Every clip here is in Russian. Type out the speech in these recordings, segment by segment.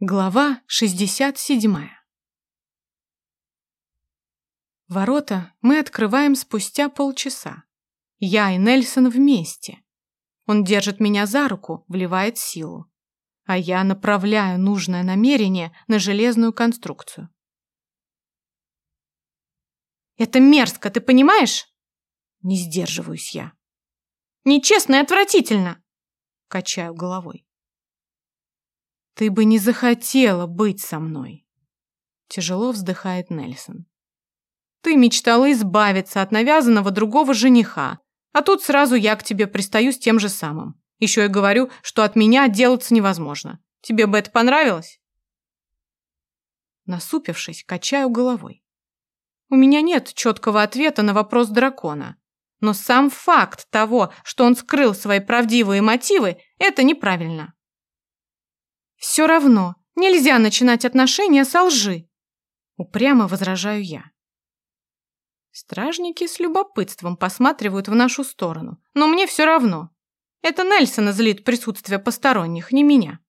Глава 67. Ворота мы открываем спустя полчаса. Я и Нельсон вместе. Он держит меня за руку, вливает силу. А я направляю нужное намерение на железную конструкцию. «Это мерзко, ты понимаешь?» Не сдерживаюсь я. «Нечестно и отвратительно!» Качаю головой. Ты бы не захотела быть со мной. Тяжело вздыхает Нельсон. Ты мечтала избавиться от навязанного другого жениха, а тут сразу я к тебе пристаю с тем же самым. Еще и говорю, что от меня отделаться невозможно. Тебе бы это понравилось? Насупившись, качаю головой. У меня нет четкого ответа на вопрос дракона. Но сам факт того, что он скрыл свои правдивые мотивы, это неправильно. Все равно нельзя начинать отношения со лжи. Упрямо возражаю я. Стражники с любопытством посматривают в нашу сторону, но мне все равно. Это Нельсона злит присутствие посторонних, не меня.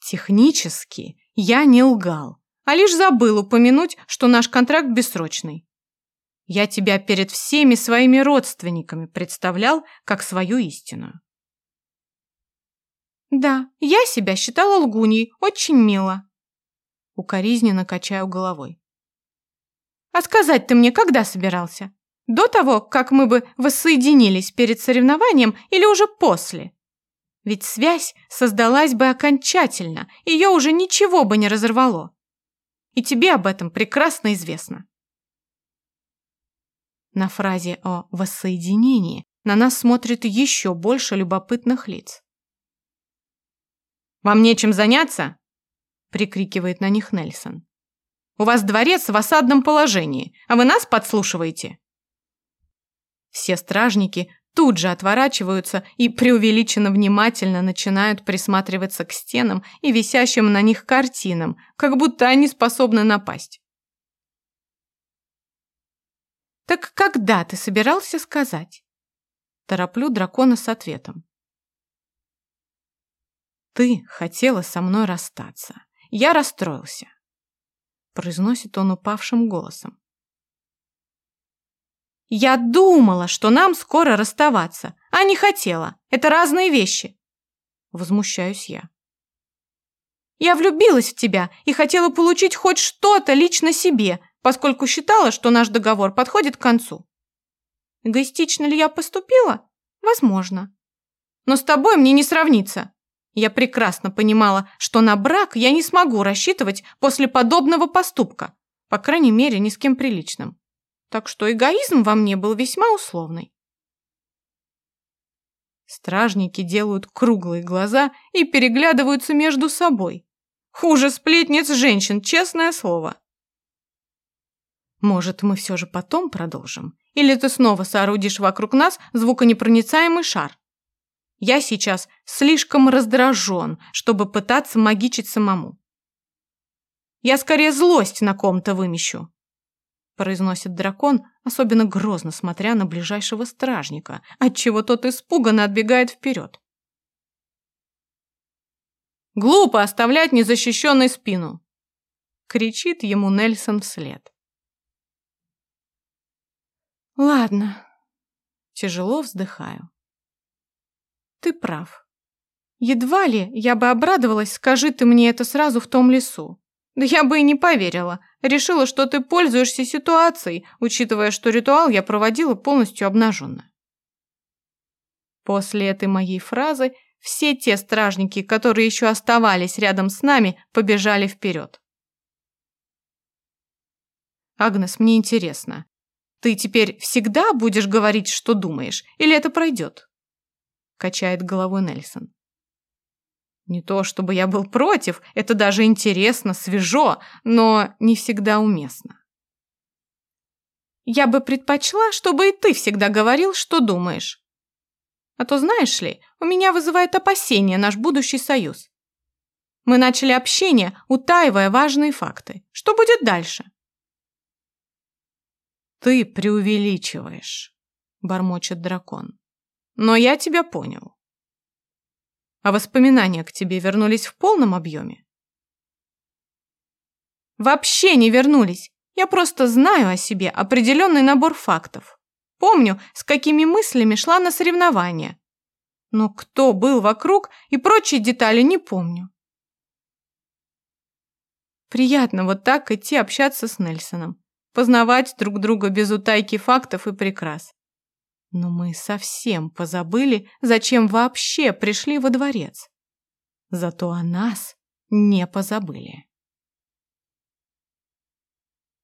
Технически я не лгал, а лишь забыл упомянуть, что наш контракт бессрочный. Я тебя перед всеми своими родственниками представлял как свою истинную. Да, я себя считала лгуньей, очень мило. Укоризненно качаю головой. А сказать ты мне когда собирался? До того, как мы бы воссоединились перед соревнованием или уже после? Ведь связь создалась бы окончательно, ее уже ничего бы не разорвало. И тебе об этом прекрасно известно. На фразе о воссоединении на нас смотрит еще больше любопытных лиц. «Вам нечем заняться?» — прикрикивает на них Нельсон. «У вас дворец в осадном положении, а вы нас подслушиваете?» Все стражники тут же отворачиваются и преувеличенно внимательно начинают присматриваться к стенам и висящим на них картинам, как будто они способны напасть. «Так когда ты собирался сказать?» Тороплю дракона с ответом. Ты хотела со мной расстаться. Я расстроился. Произносит он упавшим голосом. Я думала, что нам скоро расставаться, а не хотела. Это разные вещи. Возмущаюсь я. Я влюбилась в тебя и хотела получить хоть что-то лично себе, поскольку считала, что наш договор подходит к концу. Эгоистично ли я поступила? Возможно. Но с тобой мне не сравнится. Я прекрасно понимала, что на брак я не смогу рассчитывать после подобного поступка, по крайней мере, ни с кем приличным. Так что эгоизм во мне был весьма условный. Стражники делают круглые глаза и переглядываются между собой. Хуже сплетниц женщин, честное слово. Может, мы все же потом продолжим? Или ты снова соорудишь вокруг нас звуконепроницаемый шар? Я сейчас слишком раздражен, чтобы пытаться магичить самому. Я скорее злость на ком-то вымещу, произносит дракон, особенно грозно смотря на ближайшего стражника, отчего тот испуганно отбегает вперед. Глупо оставлять незащищенной спину, кричит ему Нельсон вслед. Ладно, тяжело вздыхаю. Ты прав. Едва ли я бы обрадовалась, скажи ты мне это сразу в том лесу. Да я бы и не поверила. Решила, что ты пользуешься ситуацией, учитывая, что ритуал я проводила полностью обнаженно. После этой моей фразы все те стражники, которые еще оставались рядом с нами, побежали вперед. Агнес, мне интересно, ты теперь всегда будешь говорить, что думаешь, или это пройдет? Качает головой Нельсон. Не то чтобы я был против, это даже интересно, свежо, но не всегда уместно. Я бы предпочла, чтобы и ты всегда говорил, что думаешь. А то, знаешь ли, у меня вызывает опасение наш будущий союз. Мы начали общение, утаивая важные факты. Что будет дальше? Ты преувеличиваешь, бормочет дракон. Но я тебя понял. А воспоминания к тебе вернулись в полном объеме? Вообще не вернулись. Я просто знаю о себе определенный набор фактов. Помню, с какими мыслями шла на соревнования. Но кто был вокруг и прочие детали не помню. Приятно вот так идти общаться с Нельсоном, познавать друг друга без утайки фактов и прикрас. Но мы совсем позабыли, зачем вообще пришли во дворец. Зато о нас не позабыли.